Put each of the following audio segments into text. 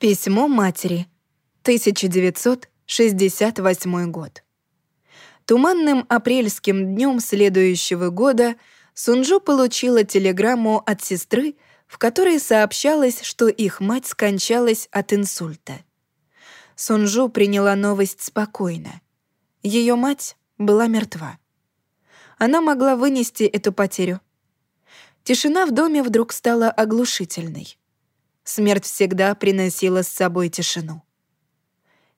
Письмо матери. 1968 год. Туманным апрельским днем следующего года Сунжу получила телеграмму от сестры, в которой сообщалось, что их мать скончалась от инсульта. Сунжу приняла новость спокойно. Ее мать была мертва. Она могла вынести эту потерю. Тишина в доме вдруг стала оглушительной. Смерть всегда приносила с собой тишину.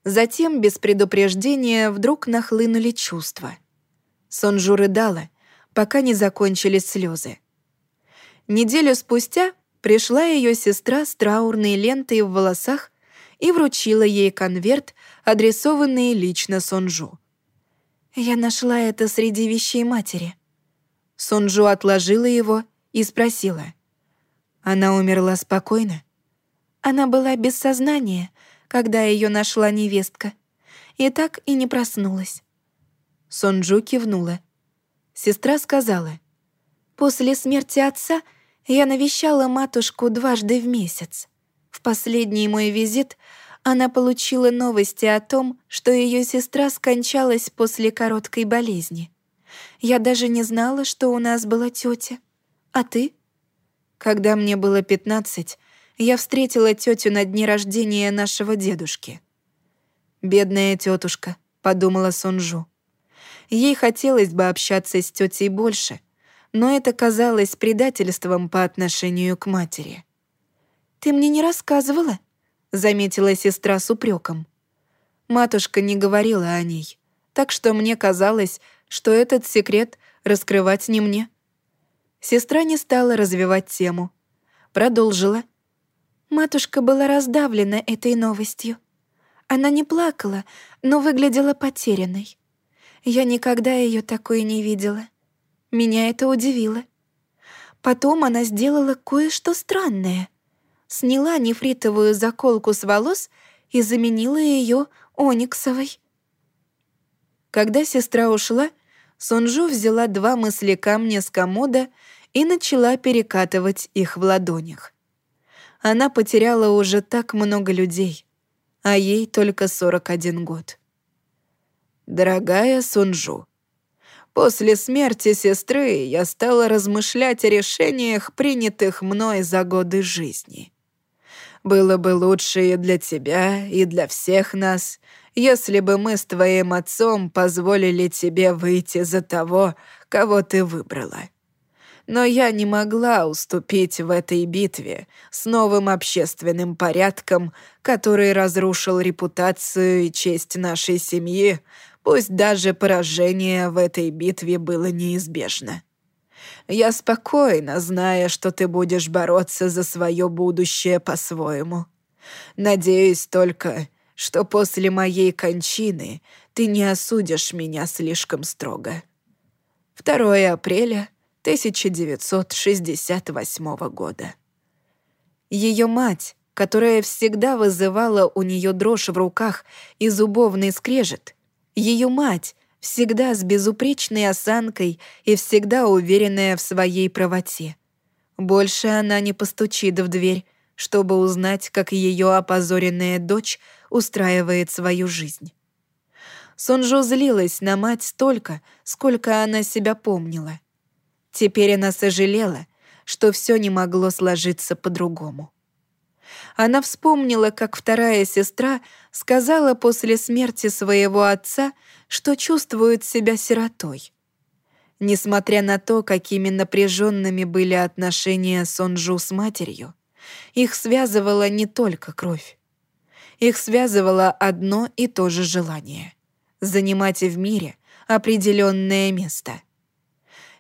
Затем, без предупреждения, вдруг нахлынули чувства. Сонжу рыдала, пока не закончились слезы. Неделю спустя пришла ее сестра с траурной лентой в волосах и вручила ей конверт, адресованный лично Сонжу. «Я нашла это среди вещей матери». Сонжу отложила его и спросила. «Она умерла спокойно?» Она была без сознания, когда ее нашла невестка, и так и не проснулась. Сонджу кивнула. Сестра сказала, «После смерти отца я навещала матушку дважды в месяц. В последний мой визит она получила новости о том, что ее сестра скончалась после короткой болезни. Я даже не знала, что у нас была тетя. А ты? Когда мне было пятнадцать, я встретила тетю на дне рождения нашего дедушки. «Бедная тетушка», — подумала Сонжу. Ей хотелось бы общаться с тетей больше, но это казалось предательством по отношению к матери. «Ты мне не рассказывала?» — заметила сестра с упреком. Матушка не говорила о ней, так что мне казалось, что этот секрет раскрывать не мне. Сестра не стала развивать тему. Продолжила — Матушка была раздавлена этой новостью. Она не плакала, но выглядела потерянной. Я никогда ее такой не видела. Меня это удивило. Потом она сделала кое-что странное. Сняла нефритовую заколку с волос и заменила ее ониксовой. Когда сестра ушла, Сонжу взяла два мысли камня с комода и начала перекатывать их в ладонях она потеряла уже так много людей, а ей только 41 год. «Дорогая Сунжу, после смерти сестры я стала размышлять о решениях, принятых мной за годы жизни. Было бы лучше и для тебя, и для всех нас, если бы мы с твоим отцом позволили тебе выйти за того, кого ты выбрала но я не могла уступить в этой битве с новым общественным порядком, который разрушил репутацию и честь нашей семьи, пусть даже поражение в этой битве было неизбежно. Я спокойна, зная, что ты будешь бороться за свое будущее по-своему. Надеюсь только, что после моей кончины ты не осудишь меня слишком строго. 2 апреля 1968 года. Ее мать, которая всегда вызывала у нее дрожь в руках и зубовный скрежет, ее мать, всегда с безупречной осанкой и всегда уверенная в своей правоте. Больше она не постучит в дверь, чтобы узнать, как ее опозоренная дочь устраивает свою жизнь. Сонжо злилась на мать столько, сколько она себя помнила. Теперь она сожалела, что все не могло сложиться по-другому. Она вспомнила, как вторая сестра сказала после смерти своего отца, что чувствует себя сиротой. Несмотря на то, какими напряженными были отношения Сонджу с матерью, их связывала не только кровь. Их связывало одно и то же желание — занимать в мире определенное место —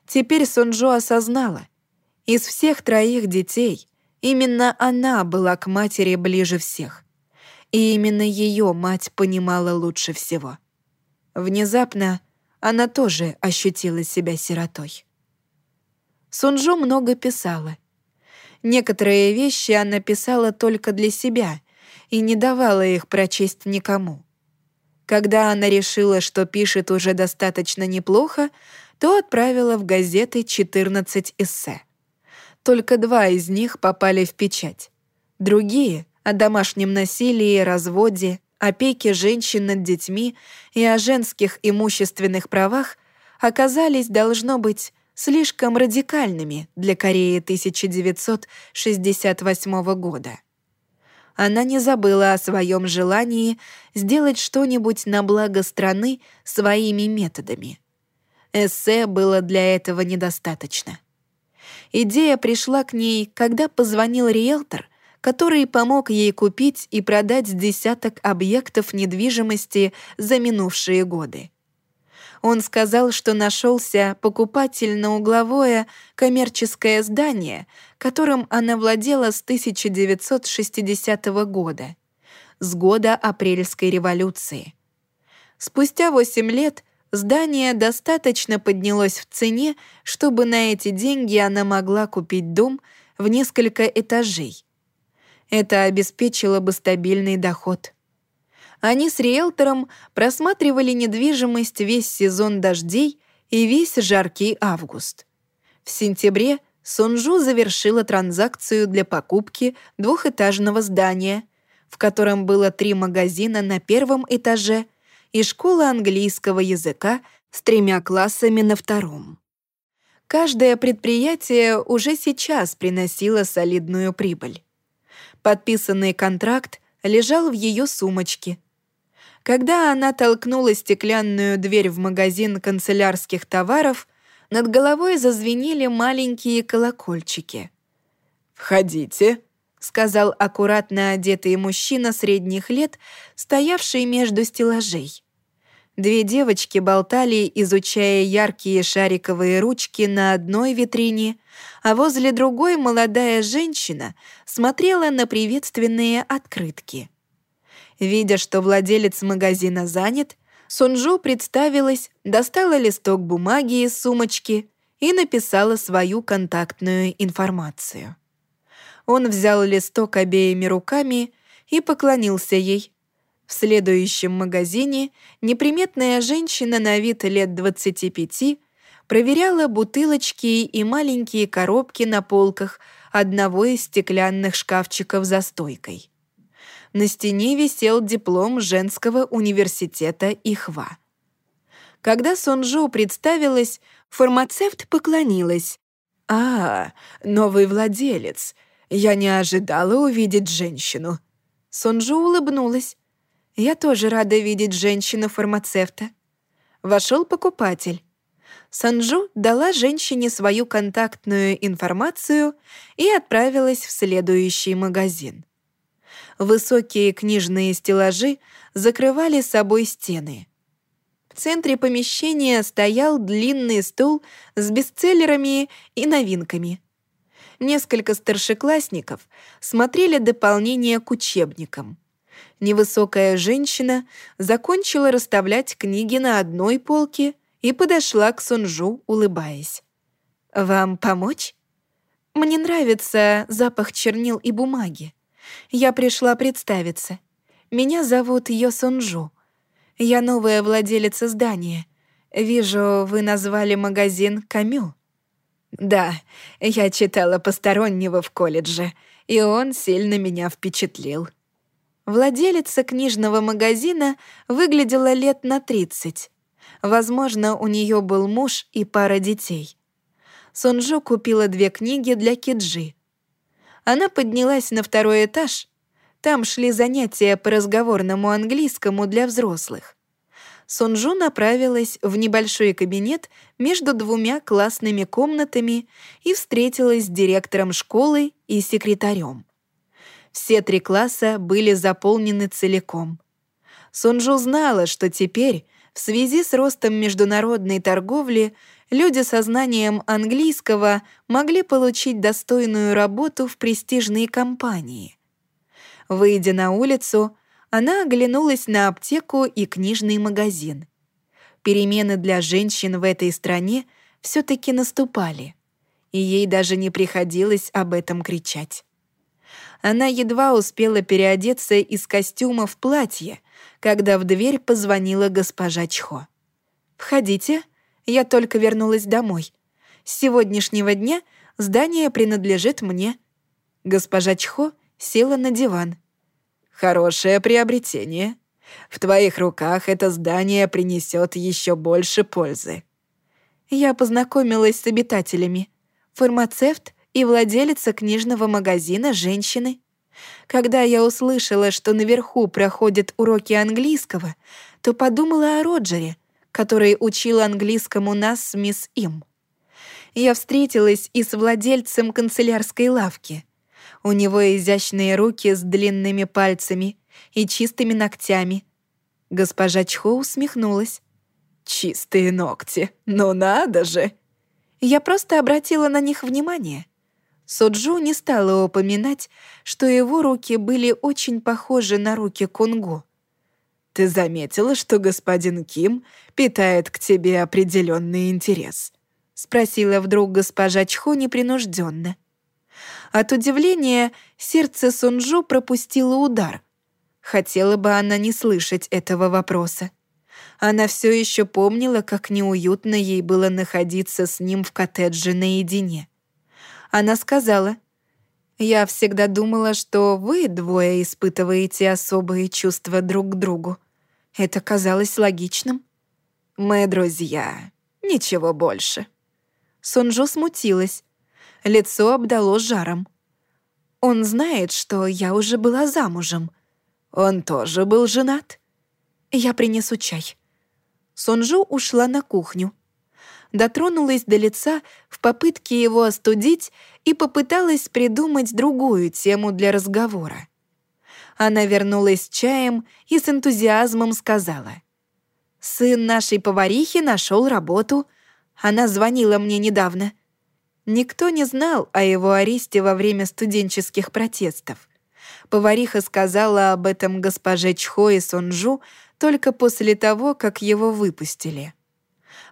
Теперь Сонджо осознала. Из всех троих детей именно она была к матери ближе всех. И именно ее мать понимала лучше всего. Внезапно она тоже ощутила себя сиротой. Сунжо много писала. Некоторые вещи она писала только для себя и не давала их прочесть никому. Когда она решила, что пишет уже достаточно неплохо, то отправила в газеты 14 эссе. Только два из них попали в печать. Другие о домашнем насилии, разводе, опеке женщин над детьми и о женских имущественных правах оказались, должно быть, слишком радикальными для Кореи 1968 года. Она не забыла о своем желании сделать что-нибудь на благо страны своими методами. Эссе было для этого недостаточно. Идея пришла к ней, когда позвонил риэлтор, который помог ей купить и продать десяток объектов недвижимости за минувшие годы. Он сказал, что нашелся покупатель на угловое коммерческое здание, которым она владела с 1960 года, с года Апрельской революции. Спустя 8 лет здание достаточно поднялось в цене, чтобы на эти деньги она могла купить дом в несколько этажей. Это обеспечило бы стабильный доход. Они с риэлтором просматривали недвижимость весь сезон дождей и весь жаркий август. В сентябре Сунжу завершила транзакцию для покупки двухэтажного здания, в котором было три магазина на первом этаже и школа английского языка с тремя классами на втором. Каждое предприятие уже сейчас приносило солидную прибыль. Подписанный контракт лежал в ее сумочке — когда она толкнула стеклянную дверь в магазин канцелярских товаров, над головой зазвенели маленькие колокольчики. «Входите», — сказал аккуратно одетый мужчина средних лет, стоявший между стеллажей. Две девочки болтали, изучая яркие шариковые ручки на одной витрине, а возле другой молодая женщина смотрела на приветственные открытки. Видя, что владелец магазина занят, Сунжу представилась, достала листок бумаги из сумочки и написала свою контактную информацию. Он взял листок обеими руками и поклонился ей. В следующем магазине неприметная женщина на вид лет 25 проверяла бутылочки и маленькие коробки на полках одного из стеклянных шкафчиков за стойкой на стене висел диплом женского университета Ихва. Когда Сонжу представилась, фармацевт поклонилась. «А, новый владелец. Я не ожидала увидеть женщину». Сонжу улыбнулась. «Я тоже рада видеть женщину-фармацевта». Вошел покупатель. Санжу дала женщине свою контактную информацию и отправилась в следующий магазин. Высокие книжные стеллажи закрывали собой стены. В центре помещения стоял длинный стол с бестселлерами и новинками. Несколько старшеклассников смотрели дополнение к учебникам. Невысокая женщина закончила расставлять книги на одной полке и подошла к Сунжу, улыбаясь. «Вам помочь?» «Мне нравится запах чернил и бумаги», я пришла представиться. Меня зовут Йо Сунжу. Я новая владелица здания. Вижу, вы назвали магазин «Камю». Да, я читала постороннего в колледже, и он сильно меня впечатлил. Владелица книжного магазина выглядела лет на 30. Возможно, у нее был муж и пара детей. Сунжу купила две книги для Киджи — она поднялась на второй этаж. Там шли занятия по разговорному английскому для взрослых. Сунжу направилась в небольшой кабинет между двумя классными комнатами и встретилась с директором школы и секретарем. Все три класса были заполнены целиком. Сунжу знала, что теперь, в связи с ростом международной торговли, люди со знанием английского могли получить достойную работу в престижной компании. Выйдя на улицу, она оглянулась на аптеку и книжный магазин. Перемены для женщин в этой стране все таки наступали, и ей даже не приходилось об этом кричать. Она едва успела переодеться из костюма в платье, когда в дверь позвонила госпожа Чхо. «Входите», я только вернулась домой. С сегодняшнего дня здание принадлежит мне». Госпожа Чхо села на диван. Хорошее приобретение. В твоих руках это здание принесет еще больше пользы. Я познакомилась с обитателями. Фармацевт и владелица книжного магазина женщины. Когда я услышала, что наверху проходят уроки английского, то подумала о Роджере, который учил английскому нас с мисс Им. Я встретилась и с владельцем канцелярской лавки. У него изящные руки с длинными пальцами и чистыми ногтями. Госпожа Чхо усмехнулась. «Чистые ногти, ну надо же!» Я просто обратила на них внимание. Соджу не стала упоминать, что его руки были очень похожи на руки Кунгу. «Ты заметила, что господин Ким питает к тебе определенный интерес?» — спросила вдруг госпожа Чхо непринужденно. От удивления сердце Сунжу пропустило удар. Хотела бы она не слышать этого вопроса. Она все еще помнила, как неуютно ей было находиться с ним в коттедже наедине. Она сказала, «Я всегда думала, что вы двое испытываете особые чувства друг к другу. Это казалось логичным. Мы друзья, ничего больше». Сунжу смутилась. Лицо обдало жаром. «Он знает, что я уже была замужем. Он тоже был женат. Я принесу чай». Сунжу ушла на кухню дотронулась до лица в попытке его остудить и попыталась придумать другую тему для разговора. Она вернулась с чаем и с энтузиазмом сказала. «Сын нашей поварихи нашел работу. Она звонила мне недавно». Никто не знал о его аресте во время студенческих протестов. Повариха сказала об этом госпоже Чхо и Сонджу только после того, как его выпустили.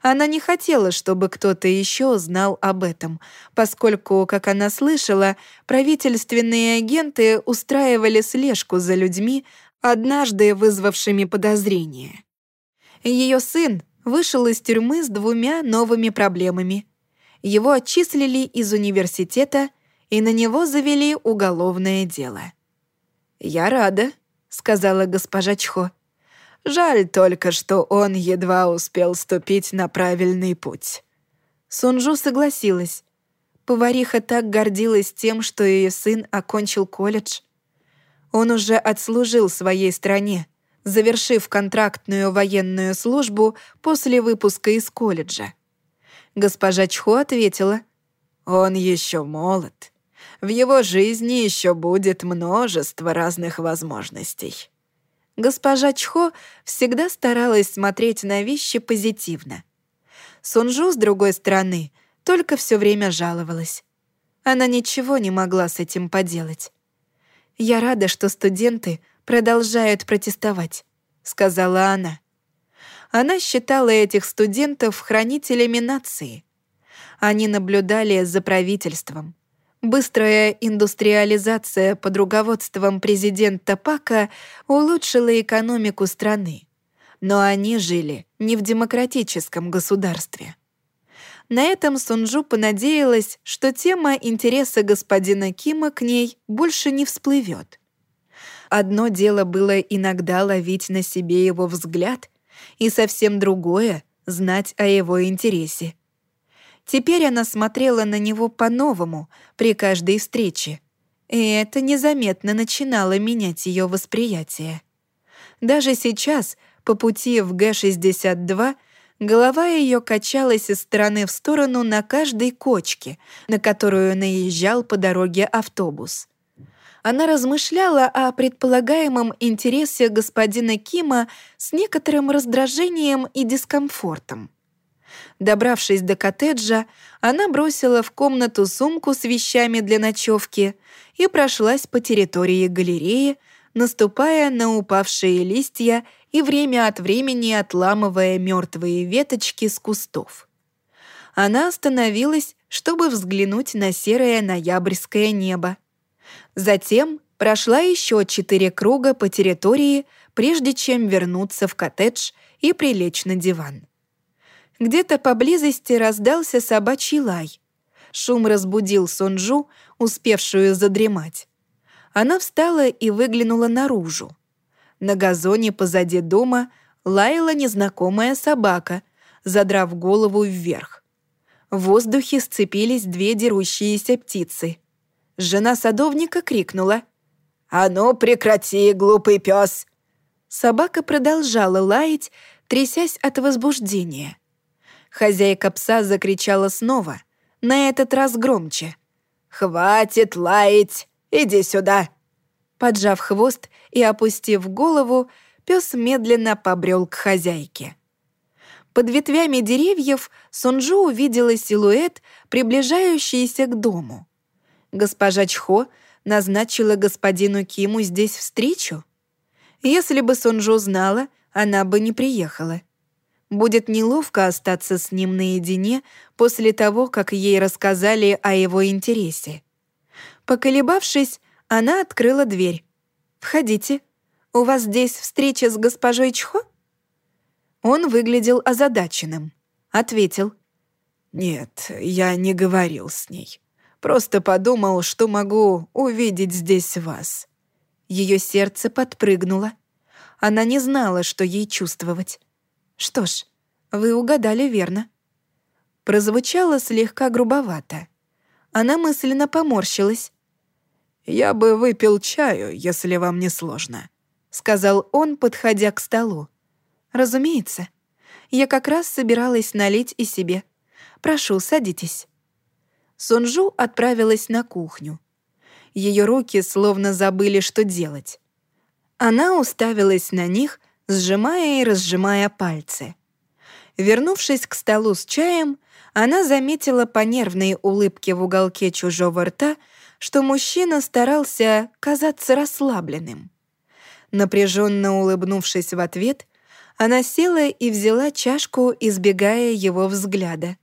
Она не хотела, чтобы кто-то еще знал об этом, поскольку, как она слышала, правительственные агенты устраивали слежку за людьми, однажды вызвавшими подозрения. Ее сын вышел из тюрьмы с двумя новыми проблемами. Его отчислили из университета, и на него завели уголовное дело. «Я рада», — сказала госпожа Чхо. Жаль только, что он едва успел ступить на правильный путь. Сунжу согласилась. Повариха так гордилась тем, что ее сын окончил колледж. Он уже отслужил своей стране, завершив контрактную военную службу после выпуска из колледжа. Госпожа Чхо ответила, «Он еще молод. В его жизни еще будет множество разных возможностей». Госпожа Чхо всегда старалась смотреть на вещи позитивно. Сунжу, с другой стороны, только все время жаловалась. Она ничего не могла с этим поделать. «Я рада, что студенты продолжают протестовать», — сказала она. Она считала этих студентов хранителями нации. Они наблюдали за правительством, Быстрая индустриализация под руководством президента Пака улучшила экономику страны. Но они жили не в демократическом государстве. На этом Сунжу понадеялась, что тема интереса господина Кима к ней больше не всплывет. Одно дело было иногда ловить на себе его взгляд, и совсем другое — знать о его интересе. Теперь она смотрела на него по-новому при каждой встрече, и это незаметно начинало менять ее восприятие. Даже сейчас, по пути в Г-62, голова ее качалась из стороны в сторону на каждой кочке, на которую наезжал по дороге автобус. Она размышляла о предполагаемом интересе господина Кима с некоторым раздражением и дискомфортом. Добравшись до коттеджа, она бросила в комнату сумку с вещами для ночевки и прошлась по территории галереи, наступая на упавшие листья и время от времени отламывая мертвые веточки с кустов. Она остановилась, чтобы взглянуть на серое ноябрьское небо. Затем прошла еще четыре круга по территории, прежде чем вернуться в коттедж и прилечь на диван. Где-то поблизости раздался собачий лай. Шум разбудил Сонджу, успевшую задремать. Она встала и выглянула наружу. На газоне позади дома лаяла незнакомая собака, задрав голову вверх. В воздухе сцепились две дерущиеся птицы. Жена садовника крикнула. «А ну, прекрати, глупый пес!» Собака продолжала лаять, трясясь от возбуждения. Хозяйка пса закричала снова, на этот раз громче. «Хватит лаять! Иди сюда!» Поджав хвост и опустив голову, пес медленно побрел к хозяйке. Под ветвями деревьев Сунжу увидела силуэт, приближающийся к дому. Госпожа Чхо назначила господину Киму здесь встречу? Если бы Сунжу знала, она бы не приехала. Будет неловко остаться с ним наедине после того, как ей рассказали о его интересе. Поколебавшись, она открыла дверь. «Входите. У вас здесь встреча с госпожой Чхо?» Он выглядел озадаченным. Ответил. «Нет, я не говорил с ней. Просто подумал, что могу увидеть здесь вас». Ее сердце подпрыгнуло. Она не знала, что ей чувствовать. «Что ж, вы угадали верно». Прозвучало слегка грубовато. Она мысленно поморщилась. «Я бы выпил чаю, если вам не сложно», — сказал он, подходя к столу. «Разумеется. Я как раз собиралась налить и себе. Прошу, садитесь». Сунжу отправилась на кухню. Ее руки словно забыли, что делать. Она уставилась на них, сжимая и разжимая пальцы. Вернувшись к столу с чаем, она заметила по нервной улыбке в уголке чужого рта, что мужчина старался казаться расслабленным. Напряженно улыбнувшись в ответ, она села и взяла чашку, избегая его взгляда.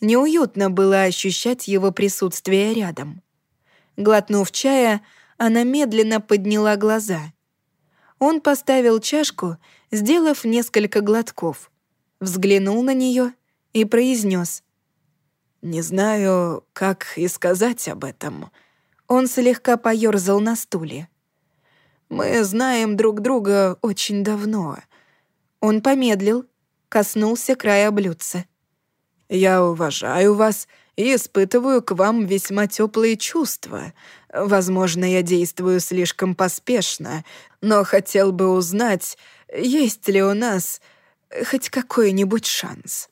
Неуютно было ощущать его присутствие рядом. Глотнув чая, она медленно подняла глаза. Он поставил чашку, сделав несколько глотков, взглянул на нее и произнес: «Не знаю, как и сказать об этом». Он слегка поёрзал на стуле. «Мы знаем друг друга очень давно». Он помедлил, коснулся края блюдца. Я уважаю вас и испытываю к вам весьма теплые чувства. Возможно, я действую слишком поспешно, но хотел бы узнать, есть ли у нас хоть какой-нибудь шанс».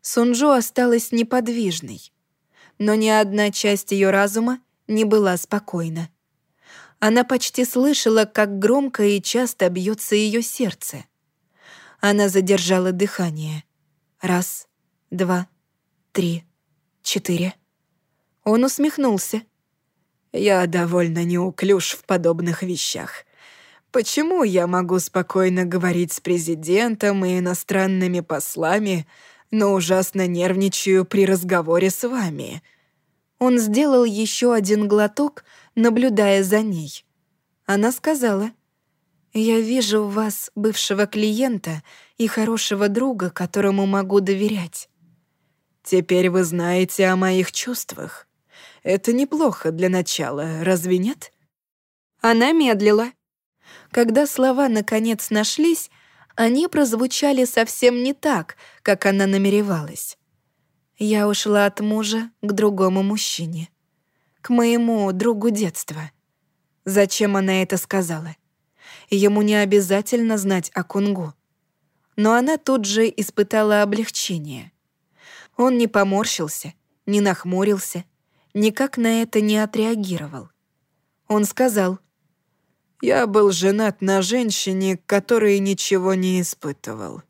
Сунжо осталась неподвижной, но ни одна часть ее разума не была спокойна. Она почти слышала, как громко и часто бьется ее сердце. Она задержала дыхание. Раз, два, три, четыре. Он усмехнулся. «Я довольно неуклюж в подобных вещах. Почему я могу спокойно говорить с президентом и иностранными послами, но ужасно нервничаю при разговоре с вами?» Он сделал еще один глоток, наблюдая за ней. Она сказала, «Я вижу в вас бывшего клиента и хорошего друга, которому могу доверять. Теперь вы знаете о моих чувствах. Это неплохо для начала, разве нет?» Она медлила. Когда слова наконец нашлись, они прозвучали совсем не так, как она намеревалась. Я ушла от мужа к другому мужчине. К моему другу детства. Зачем она это сказала? Ему не обязательно знать о Кунгу. Но она тут же испытала облегчение. Он не поморщился, не нахмурился, никак на это не отреагировал. Он сказал, «Я был женат на женщине, которой ничего не испытывал.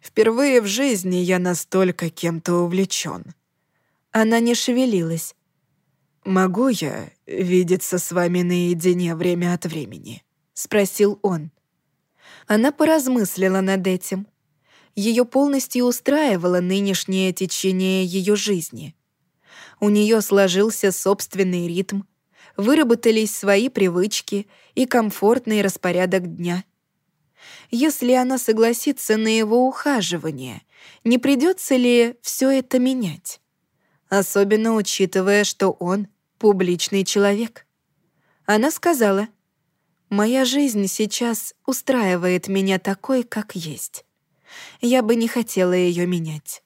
Впервые в жизни я настолько кем-то увлечен». Она не шевелилась. «Могу я видеться с вами наедине время от времени?» — спросил он. Она поразмыслила над этим — ее полностью устраивало нынешнее течение ее жизни. У нее сложился собственный ритм, выработались свои привычки и комфортный распорядок дня. Если она согласится на его ухаживание, не придется ли все это менять? Особенно учитывая, что он публичный человек. Она сказала, «Моя жизнь сейчас устраивает меня такой, как есть. Я бы не хотела ее менять».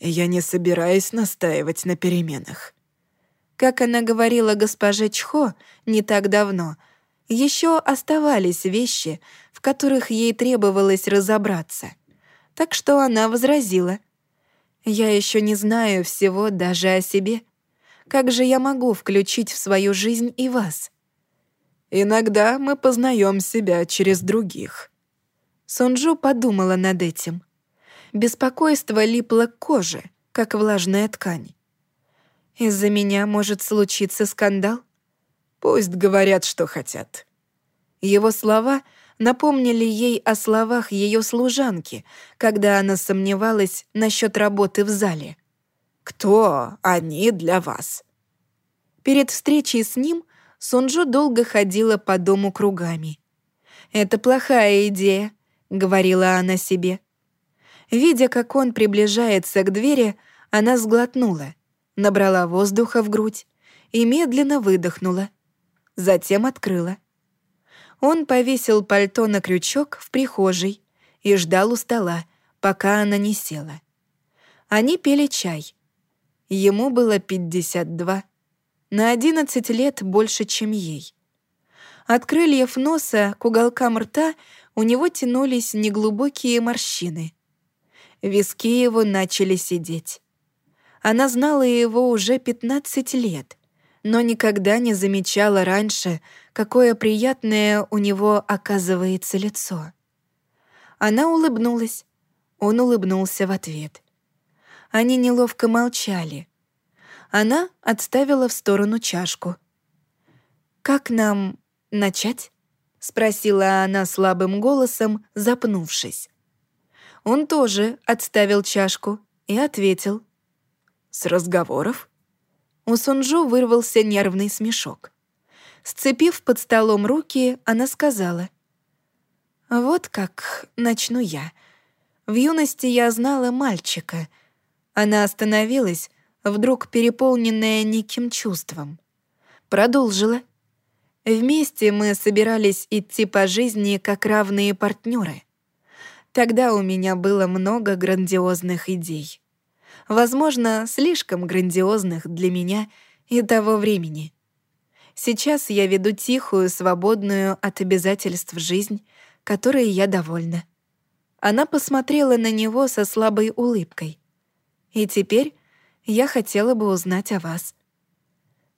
«Я не собираюсь настаивать на переменах». Как она говорила госпоже Чхо не так давно, еще оставались вещи, в которых ей требовалось разобраться. Так что она возразила. «Я еще не знаю всего даже о себе. Как же я могу включить в свою жизнь и вас?» «Иногда мы познаем себя через других». Сунджу подумала над этим. Беспокойство липло к коже, как влажная ткань. «Из-за меня может случиться скандал?» Пусть говорят, что хотят». Его слова напомнили ей о словах ее служанки, когда она сомневалась насчет работы в зале. «Кто они для вас?» Перед встречей с ним Сунджу долго ходила по дому кругами. «Это плохая идея», — говорила она себе. Видя, как он приближается к двери, она сглотнула, набрала воздуха в грудь и медленно выдохнула затем открыла. Он повесил пальто на крючок в прихожей и ждал у стола, пока она не села. Они пили чай. Ему было 52, на 11 лет больше, чем ей. От крыльев носа к уголкам рта у него тянулись неглубокие морщины. Виски его начали сидеть. Она знала его уже 15 лет но никогда не замечала раньше, какое приятное у него оказывается лицо. Она улыбнулась. Он улыбнулся в ответ. Они неловко молчали. Она отставила в сторону чашку. «Как нам начать?» — спросила она слабым голосом, запнувшись. Он тоже отставил чашку и ответил. «С разговоров?» У Сунжу вырвался нервный смешок. Сцепив под столом руки, она сказала. «Вот как начну я. В юности я знала мальчика». Она остановилась, вдруг переполненная неким чувством. Продолжила. Вместе мы собирались идти по жизни как равные партнеры. Тогда у меня было много грандиозных идей возможно, слишком грандиозных для меня и того времени. Сейчас я веду тихую, свободную от обязательств жизнь, которой я довольна. Она посмотрела на него со слабой улыбкой. И теперь я хотела бы узнать о вас.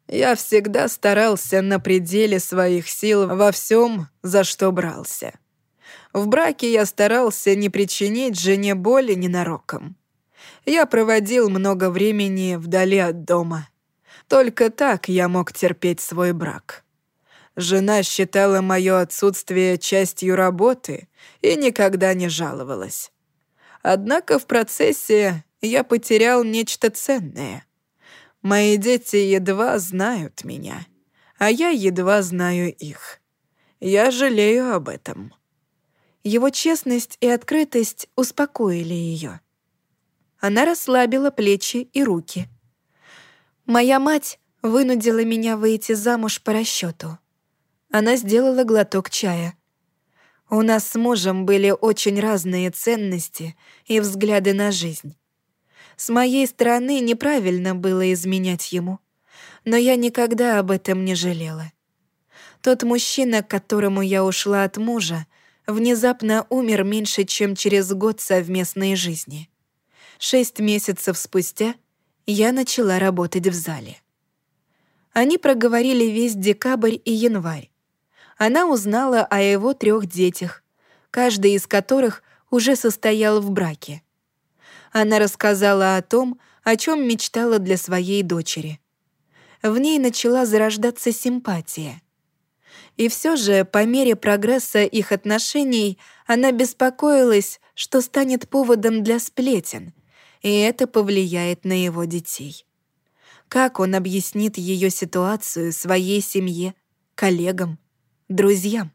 Я всегда старался на пределе своих сил во всем, за что брался. В браке я старался не причинить жене боли ненароком. Я проводил много времени вдали от дома. Только так я мог терпеть свой брак. Жена считала мое отсутствие частью работы и никогда не жаловалась. Однако в процессе я потерял нечто ценное. Мои дети едва знают меня, а я едва знаю их. Я жалею об этом. Его честность и открытость успокоили ее. Она расслабила плечи и руки. «Моя мать вынудила меня выйти замуж по расчету. Она сделала глоток чая. У нас с мужем были очень разные ценности и взгляды на жизнь. С моей стороны неправильно было изменять ему, но я никогда об этом не жалела. Тот мужчина, к которому я ушла от мужа, внезапно умер меньше, чем через год совместной жизни. Шесть месяцев спустя я начала работать в зале. Они проговорили весь декабрь и январь. Она узнала о его трех детях, каждый из которых уже состоял в браке. Она рассказала о том, о чем мечтала для своей дочери. В ней начала зарождаться симпатия. И все же, по мере прогресса их отношений, она беспокоилась, что станет поводом для сплетен — и это повлияет на его детей. Как он объяснит ее ситуацию своей семье, коллегам, друзьям?